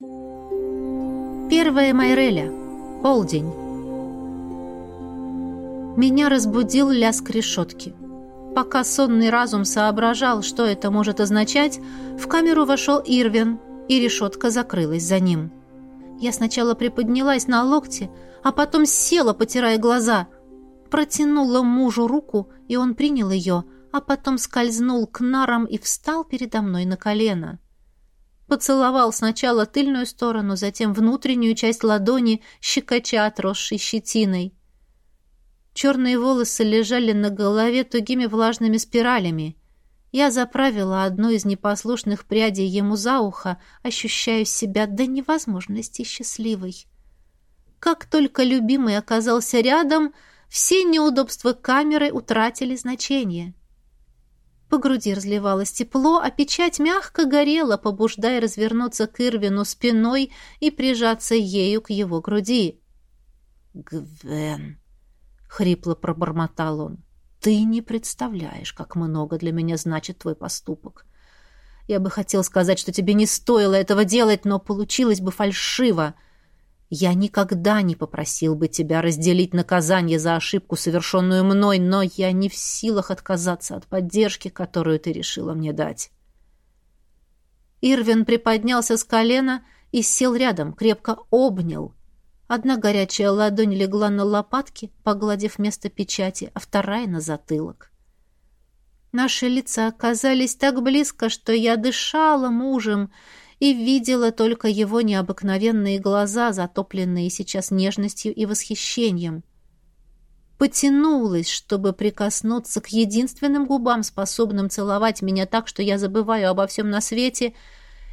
Первая Майреля. Полдень. Меня разбудил лязг решетки. Пока сонный разум соображал, что это может означать, в камеру вошел Ирвин, и решетка закрылась за ним. Я сначала приподнялась на локте, а потом села, потирая глаза. Протянула мужу руку, и он принял ее, а потом скользнул к нарам и встал передо мной на колено. Поцеловал сначала тыльную сторону, затем внутреннюю часть ладони, щекоча отросшей щетиной. Черные волосы лежали на голове тугими влажными спиралями. Я заправила одну из непослушных прядей ему за ухо, ощущая себя до невозможности счастливой. Как только любимый оказался рядом, все неудобства камеры утратили значение. По груди разливалось тепло, а печать мягко горела, побуждая развернуться к Ирвину спиной и прижаться ею к его груди. «Гвен!» — хрипло пробормотал он. «Ты не представляешь, как много для меня значит твой поступок. Я бы хотел сказать, что тебе не стоило этого делать, но получилось бы фальшиво. Я никогда не попросил бы тебя разделить наказание за ошибку, совершенную мной, но я не в силах отказаться от поддержки, которую ты решила мне дать». Ирвин приподнялся с колена и сел рядом, крепко обнял — Одна горячая ладонь легла на лопатки, погладив место печати, а вторая — на затылок. Наши лица оказались так близко, что я дышала мужем и видела только его необыкновенные глаза, затопленные сейчас нежностью и восхищением. Потянулась, чтобы прикоснуться к единственным губам, способным целовать меня так, что я забываю обо всем на свете —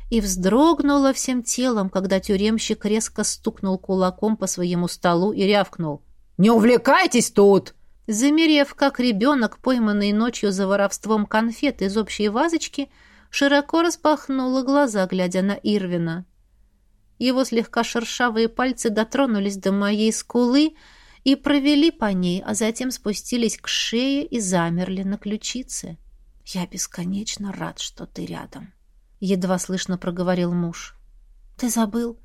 и вздрогнула всем телом, когда тюремщик резко стукнул кулаком по своему столу и рявкнул. «Не увлекайтесь тут!» Замерев, как ребенок, пойманный ночью за воровством конфет из общей вазочки, широко распахнула глаза, глядя на Ирвина. Его слегка шершавые пальцы дотронулись до моей скулы и провели по ней, а затем спустились к шее и замерли на ключице. «Я бесконечно рад, что ты рядом» едва слышно проговорил муж. Ты забыл?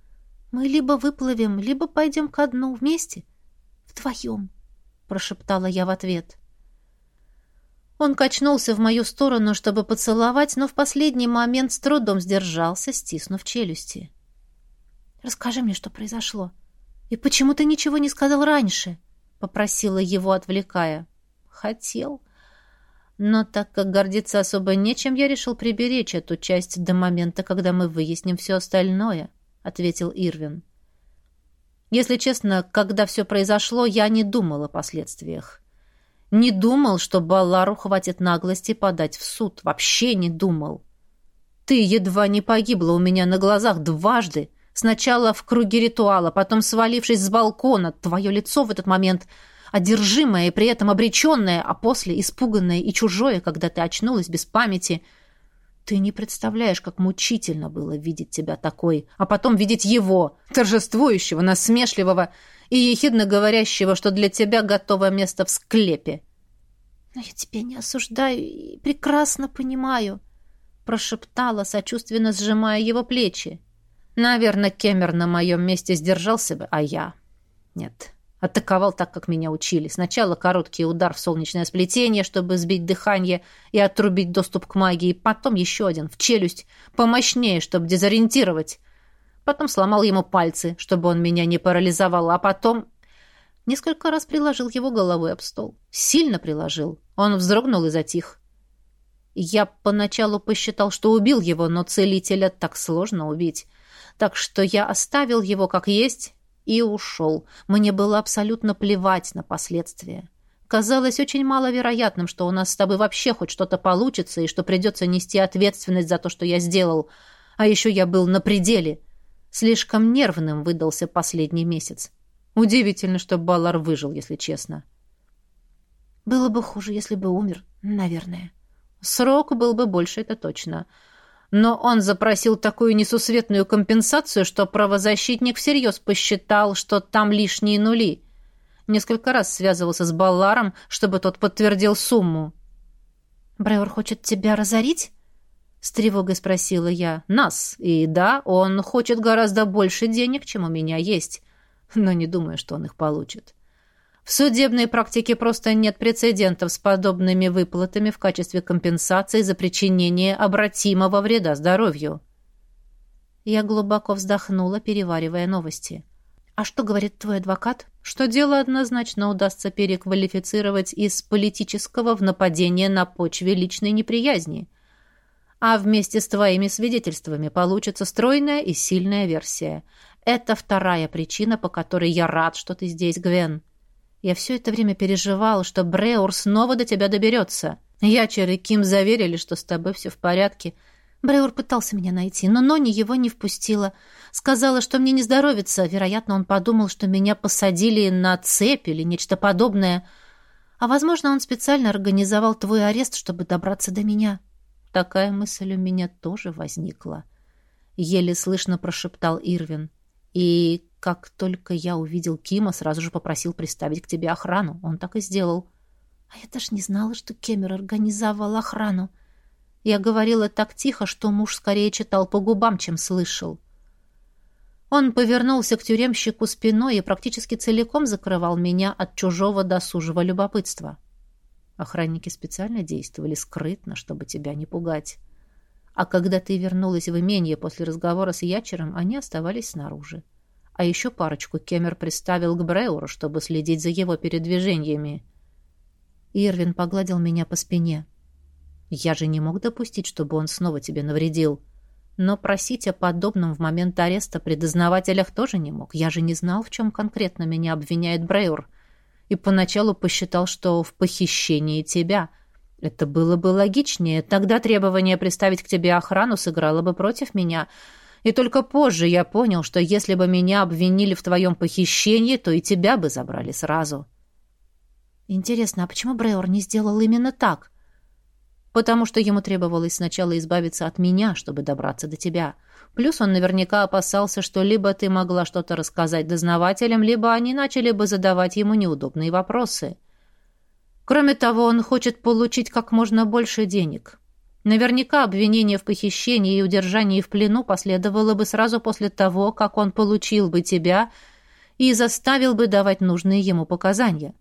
Мы либо выплывем, либо пойдем ко дну вместе. Вдвоем, прошептала я в ответ. Он качнулся в мою сторону, чтобы поцеловать, но в последний момент с трудом сдержался, стиснув челюсти. «Расскажи мне, что произошло. И почему ты ничего не сказал раньше?» — попросила его, отвлекая. «Хотел. Но так как гордиться особо нечем, я решил приберечь эту часть до момента, когда мы выясним все остальное», — ответил Ирвин. «Если честно, когда все произошло, я не думал о последствиях. Не думал, что Баллару хватит наглости подать в суд. Вообще не думал. Ты едва не погибла у меня на глазах дважды. Сначала в круге ритуала, потом свалившись с балкона. Твое лицо в этот момент одержимое и при этом обреченное, а после испуганное и чужое, когда ты очнулась без памяти. Ты не представляешь, как мучительно было видеть тебя такой, а потом видеть его, торжествующего, насмешливого и ехидно говорящего, что для тебя готово место в склепе. «Но я тебя не осуждаю и прекрасно понимаю», — прошептала, сочувственно сжимая его плечи. «Наверное, Кемер на моем месте сдержался бы, а я...» «Нет, Атаковал так, как меня учили. Сначала короткий удар в солнечное сплетение, чтобы сбить дыхание и отрубить доступ к магии. Потом еще один в челюсть, помощнее, чтобы дезориентировать. Потом сломал ему пальцы, чтобы он меня не парализовал. А потом несколько раз приложил его головой об стол. Сильно приложил. Он вздрогнул и затих. Я поначалу посчитал, что убил его, но целителя так сложно убить. Так что я оставил его как есть и ушел. Мне было абсолютно плевать на последствия. Казалось очень маловероятным, что у нас с тобой вообще хоть что-то получится и что придется нести ответственность за то, что я сделал. А еще я был на пределе. Слишком нервным выдался последний месяц. Удивительно, что Баллар выжил, если честно. Было бы хуже, если бы умер, наверное. Срок был бы больше, это точно. — но он запросил такую несусветную компенсацию, что правозащитник всерьез посчитал, что там лишние нули. Несколько раз связывался с Балларом, чтобы тот подтвердил сумму. «Бреор хочет тебя разорить?» С тревогой спросила я. «Нас. И да, он хочет гораздо больше денег, чем у меня есть. Но не думаю, что он их получит. В судебной практике просто нет прецедентов с подобными выплатами в качестве компенсации за причинение обратимого вреда здоровью». Я глубоко вздохнула, переваривая новости. «А что говорит твой адвокат?» «Что дело однозначно удастся переквалифицировать из политического в нападение на почве личной неприязни» а вместе с твоими свидетельствами получится стройная и сильная версия. Это вторая причина, по которой я рад, что ты здесь, Гвен. Я все это время переживал, что Бреур снова до тебя доберется. Ячер и Ким заверили, что с тобой все в порядке. Бреур пытался меня найти, но Нони его не впустила. Сказала, что мне не здоровится. Вероятно, он подумал, что меня посадили на цепь или нечто подобное. А, возможно, он специально организовал твой арест, чтобы добраться до меня. Такая мысль у меня тоже возникла. Еле слышно прошептал Ирвин. И как только я увидел Кима, сразу же попросил приставить к тебе охрану. Он так и сделал. А я даже не знала, что Кемер организовал охрану. Я говорила так тихо, что муж скорее читал по губам, чем слышал. Он повернулся к тюремщику спиной и практически целиком закрывал меня от чужого досужего любопытства. — Охранники специально действовали скрытно, чтобы тебя не пугать. А когда ты вернулась в имение после разговора с Ячером, они оставались снаружи. А еще парочку Кемер приставил к Бреуру, чтобы следить за его передвижениями. Ирвин погладил меня по спине. Я же не мог допустить, чтобы он снова тебе навредил. Но просить о подобном в момент ареста при дознавателях тоже не мог. Я же не знал, в чем конкретно меня обвиняет Брейур и поначалу посчитал, что в похищении тебя. Это было бы логичнее. Тогда требование приставить к тебе охрану сыграло бы против меня. И только позже я понял, что если бы меня обвинили в твоем похищении, то и тебя бы забрали сразу. Интересно, а почему Бреор не сделал именно так? Потому что ему требовалось сначала избавиться от меня, чтобы добраться до тебя. — Плюс он наверняка опасался, что либо ты могла что-то рассказать дознавателям, либо они начали бы задавать ему неудобные вопросы. Кроме того, он хочет получить как можно больше денег. Наверняка обвинение в похищении и удержании в плену последовало бы сразу после того, как он получил бы тебя и заставил бы давать нужные ему показания.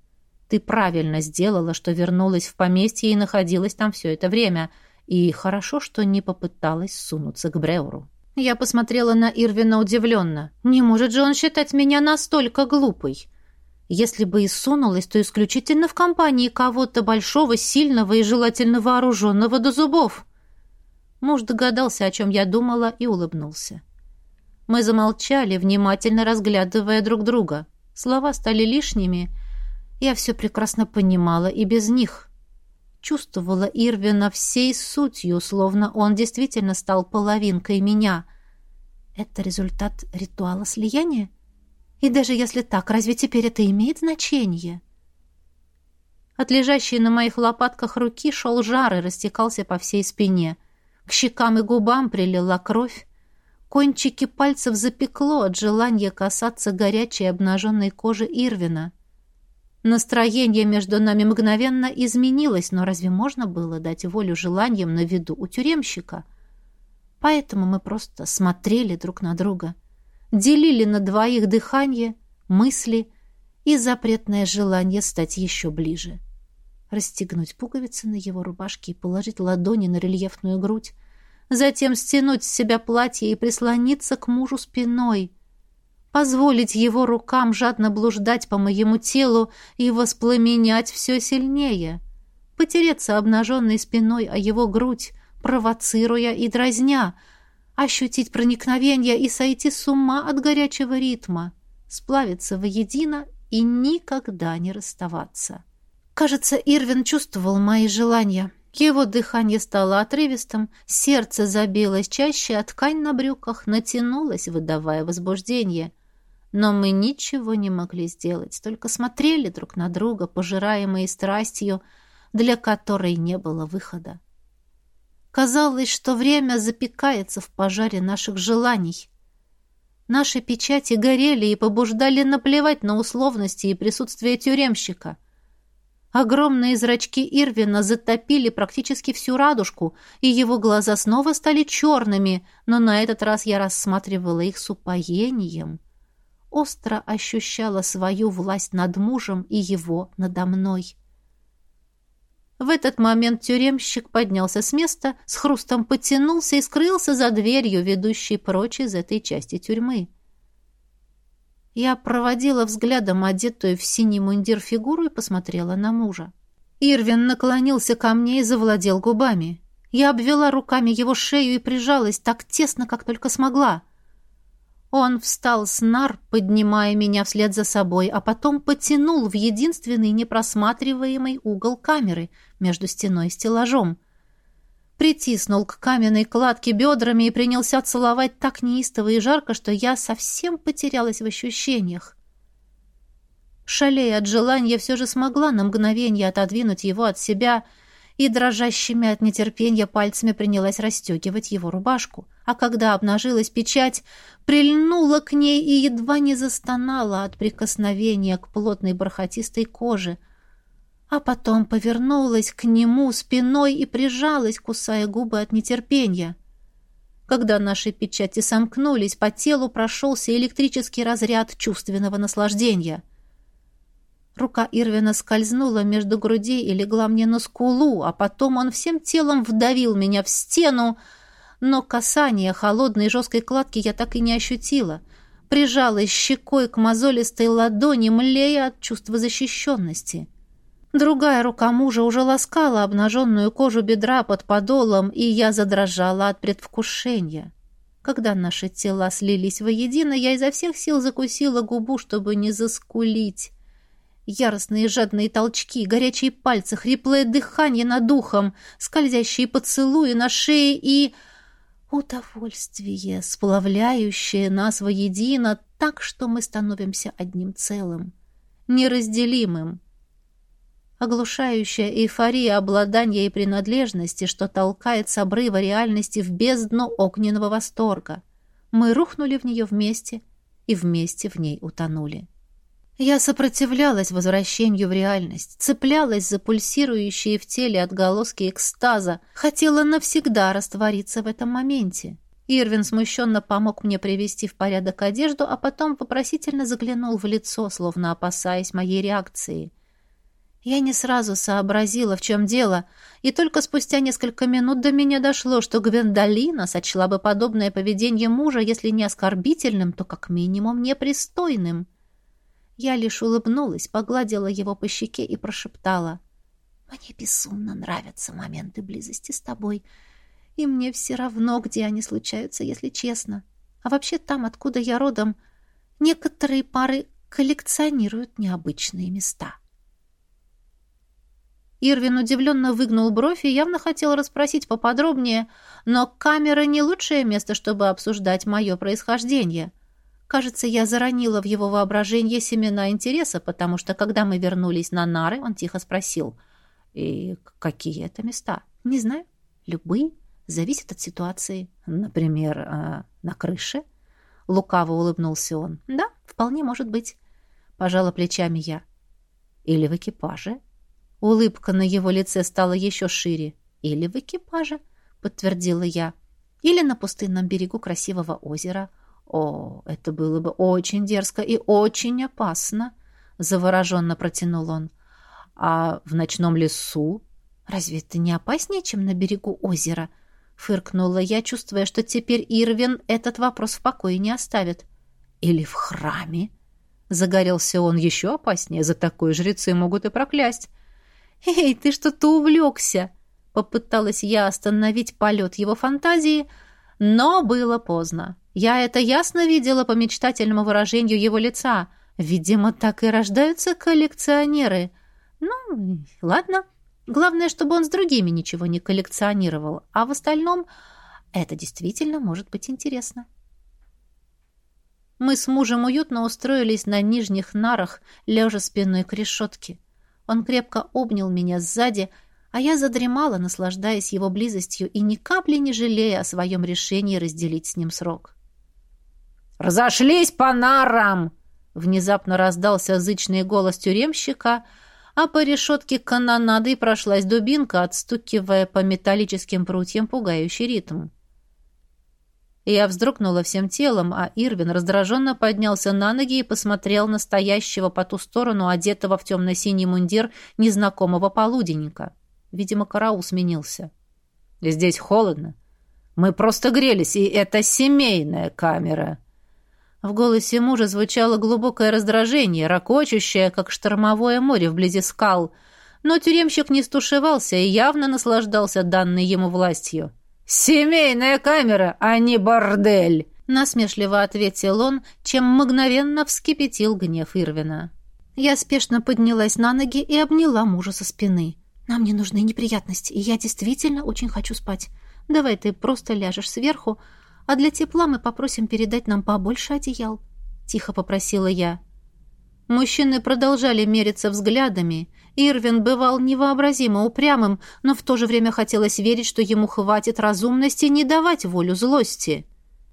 Ты правильно сделала, что вернулась в поместье и находилась там все это время, и хорошо, что не попыталась сунуться к Бреуру. Я посмотрела на Ирвина удивленно. Не может же он считать меня настолько глупой. Если бы и сунулась, то исключительно в компании кого-то большого, сильного и желательно вооруженного до зубов. Муж догадался, о чем я думала, и улыбнулся. Мы замолчали, внимательно разглядывая друг друга. Слова стали лишними. Я все прекрасно понимала и без них чувствовала Ирвина всей сутью, словно он действительно стал половинкой меня. Это результат ритуала слияния? И даже если так, разве теперь это имеет значение? От лежащей на моих лопатках руки шел жар и растекался по всей спине. К щекам и губам прилила кровь. Кончики пальцев запекло от желания касаться горячей обнаженной кожи Ирвина — Настроение между нами мгновенно изменилось, но разве можно было дать волю желаниям на виду у тюремщика? Поэтому мы просто смотрели друг на друга, делили на двоих дыхание, мысли и запретное желание стать еще ближе. Расстегнуть пуговицы на его рубашке и положить ладони на рельефную грудь, затем стянуть с себя платье и прислониться к мужу спиной — позволить его рукам жадно блуждать по моему телу и воспламенять все сильнее, потереться обнаженной спиной о его грудь, провоцируя и дразня, ощутить проникновение и сойти с ума от горячего ритма, сплавиться воедино и никогда не расставаться. Кажется, Ирвин чувствовал мои желания. Его дыхание стало отрывистым, сердце забилось чаще, а ткань на брюках натянулась, выдавая возбуждение. Но мы ничего не могли сделать, только смотрели друг на друга, пожираемые страстью, для которой не было выхода. Казалось, что время запекается в пожаре наших желаний. Наши печати горели и побуждали наплевать на условности и присутствие тюремщика. Огромные зрачки Ирвина затопили практически всю радужку, и его глаза снова стали черными, но на этот раз я рассматривала их с упоением. Остро ощущала свою власть над мужем и его надо мной. В этот момент тюремщик поднялся с места, с хрустом потянулся и скрылся за дверью, ведущей прочь из этой части тюрьмы. Я проводила взглядом одетую в синий мундир фигуру и посмотрела на мужа. Ирвин наклонился ко мне и завладел губами. Я обвела руками его шею и прижалась так тесно, как только смогла. Он встал с нар, поднимая меня вслед за собой, а потом потянул в единственный непросматриваемый угол камеры между стеной и стеллажом — притиснул к каменной кладке бедрами и принялся целовать так неистово и жарко, что я совсем потерялась в ощущениях. Шалея от желания, все же смогла на мгновение отодвинуть его от себя и дрожащими от нетерпения пальцами принялась расстегивать его рубашку. А когда обнажилась печать, прильнула к ней и едва не застонала от прикосновения к плотной бархатистой коже — а потом повернулась к нему спиной и прижалась, кусая губы от нетерпения. Когда наши печати сомкнулись, по телу прошелся электрический разряд чувственного наслаждения. Рука Ирвина скользнула между грудей и легла мне на скулу, а потом он всем телом вдавил меня в стену, но касание холодной жесткой кладки я так и не ощутила. Прижалась щекой к мозолистой ладони, млея от чувства защищенности. — Другая рука мужа уже ласкала обнаженную кожу бедра под подолом, и я задрожала от предвкушения. Когда наши тела слились воедино, я изо всех сил закусила губу, чтобы не заскулить. Яростные жадные толчки, горячие пальцы, хриплое дыхание над духом, скользящие поцелуи на шее и... Удовольствие, сплавляющее нас воедино так, что мы становимся одним целым, неразделимым оглушающая эйфория обладания и принадлежности, что толкает с обрыва реальности в бездну огненного восторга. Мы рухнули в нее вместе и вместе в ней утонули. Я сопротивлялась возвращению в реальность, цеплялась за пульсирующие в теле отголоски экстаза, хотела навсегда раствориться в этом моменте. Ирвин смущенно помог мне привести в порядок одежду, а потом вопросительно заглянул в лицо, словно опасаясь моей реакции — я не сразу сообразила, в чем дело, и только спустя несколько минут до меня дошло, что Гвендолина сочла бы подобное поведение мужа, если не оскорбительным, то как минимум непристойным. Я лишь улыбнулась, погладила его по щеке и прошептала. «Мне безумно нравятся моменты близости с тобой, и мне все равно, где они случаются, если честно. А вообще там, откуда я родом, некоторые пары коллекционируют необычные места». Ирвин удивленно выгнул бровь и явно хотел расспросить поподробнее, но камера не лучшее место, чтобы обсуждать мое происхождение. Кажется, я заронила в его воображение семена интереса, потому что, когда мы вернулись на нары, он тихо спросил, «И какие это места?» «Не знаю. Любые. Зависит от ситуации. Например, э, на крыше?» Лукаво улыбнулся он. «Да, вполне может быть». Пожала плечами я. «Или в экипаже?» Улыбка на его лице стала еще шире. «Или в экипаже», — подтвердила я. «Или на пустынном берегу красивого озера». «О, это было бы очень дерзко и очень опасно», — завороженно протянул он. «А в ночном лесу? Разве это не опаснее, чем на берегу озера?» — фыркнула я, чувствуя, что теперь Ирвин этот вопрос в покое не оставит. «Или в храме?» Загорелся он еще опаснее, за такое жрецы могут и проклясть. «Эй, ты что-то увлекся!» Попыталась я остановить полет его фантазии, но было поздно. Я это ясно видела по мечтательному выражению его лица. Видимо, так и рождаются коллекционеры. Ну, ладно. Главное, чтобы он с другими ничего не коллекционировал. А в остальном это действительно может быть интересно. Мы с мужем уютно устроились на нижних нарах, лежа спиной к решетке. Он крепко обнял меня сзади, а я задремала, наслаждаясь его близостью и ни капли не жалея о своем решении разделить с ним срок. «Разошлись по нарам!» Внезапно раздался зычный голос тюремщика, а по решетке канонадой прошлась дубинка, отстукивая по металлическим прутьям пугающий ритм. Я вздрогнула всем телом, а Ирвин раздраженно поднялся на ноги и посмотрел на стоящего по ту сторону, одетого в темно-синий мундир, незнакомого полуденника. Видимо, караул сменился. «Здесь холодно. Мы просто грелись, и это семейная камера». В голосе мужа звучало глубокое раздражение, ракочущее, как штормовое море вблизи скал. Но тюремщик не стушевался и явно наслаждался данной ему властью. «Семейная камера, а не бордель!» насмешливо ответил он, чем мгновенно вскипятил гнев Ирвина. Я спешно поднялась на ноги и обняла мужа со спины. «Нам не нужны неприятности, и я действительно очень хочу спать. Давай ты просто ляжешь сверху, а для тепла мы попросим передать нам побольше одеял», — тихо попросила я. Мужчины продолжали мериться взглядами. Ирвин бывал невообразимо упрямым, но в то же время хотелось верить, что ему хватит разумности не давать волю злости.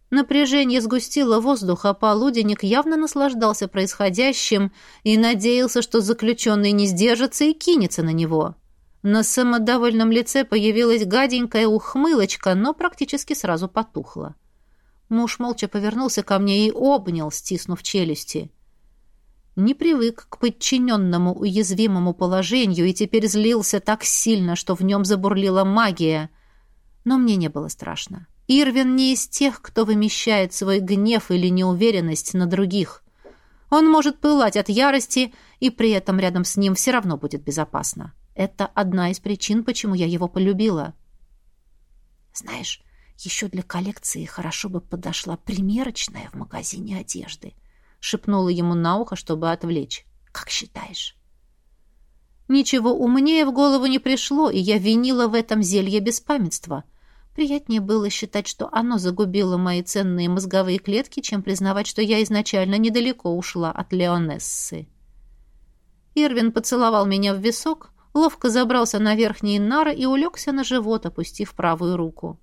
Напряжение сгустило воздух, а полуденник явно наслаждался происходящим и надеялся, что заключенный не сдержится и кинется на него. На самодовольном лице появилась гаденькая ухмылочка, но практически сразу потухла. Муж молча повернулся ко мне и обнял, стиснув челюсти. Не привык к подчиненному уязвимому положению и теперь злился так сильно, что в нем забурлила магия. Но мне не было страшно. Ирвин не из тех, кто вымещает свой гнев или неуверенность на других. Он может пылать от ярости, и при этом рядом с ним все равно будет безопасно. Это одна из причин, почему я его полюбила. Знаешь, еще для коллекции хорошо бы подошла примерочная в магазине одежды. Шепнула ему на ухо, чтобы отвлечь. Как считаешь? Ничего умнее в голову не пришло, и я винила в этом зелье беспамятства. Приятнее было считать, что оно загубило мои ценные мозговые клетки, чем признавать, что я изначально недалеко ушла от Леонессы. Ирвин поцеловал меня в висок, ловко забрался на верхние нары и улегся на живот, опустив правую руку.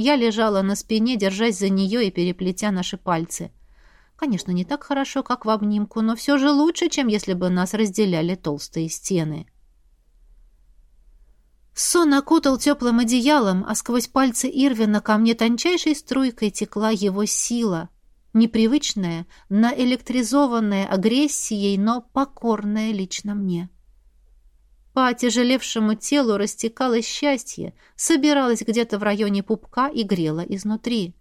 Я лежала на спине, держась за нее и переплетя наши пальцы. Конечно, не так хорошо, как в обнимку, но все же лучше, чем если бы нас разделяли толстые стены. Сон окутал теплым одеялом, а сквозь пальцы Ирвина ко мне тончайшей струйкой текла его сила, непривычная, наэлектризованная агрессией, но покорная лично мне. По отяжелевшему телу растекалось счастье, собиралось где-то в районе пупка и грело изнутри.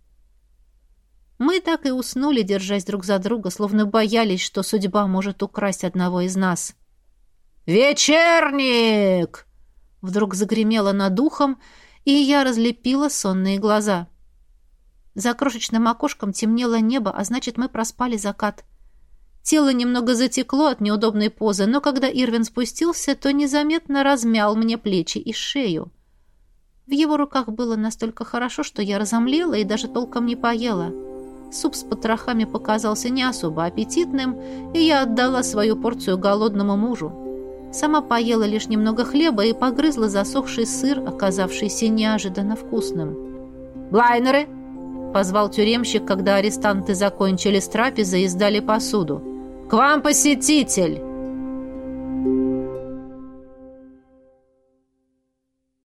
Мы так и уснули, держась друг за друга, словно боялись, что судьба может украсть одного из нас. «Вечерник!» Вдруг загремело над ухом, и я разлепила сонные глаза. За крошечным окошком темнело небо, а значит, мы проспали закат. Тело немного затекло от неудобной позы, но когда Ирвин спустился, то незаметно размял мне плечи и шею. В его руках было настолько хорошо, что я разомлела и даже толком не поела. Суп с потрохами показался не особо аппетитным, и я отдала свою порцию голодному мужу. Сама поела лишь немного хлеба и погрызла засохший сыр, оказавшийся неожиданно вкусным. «Блайнеры!» — позвал тюремщик, когда арестанты закончили с трапезой и сдали посуду. «К вам посетитель!»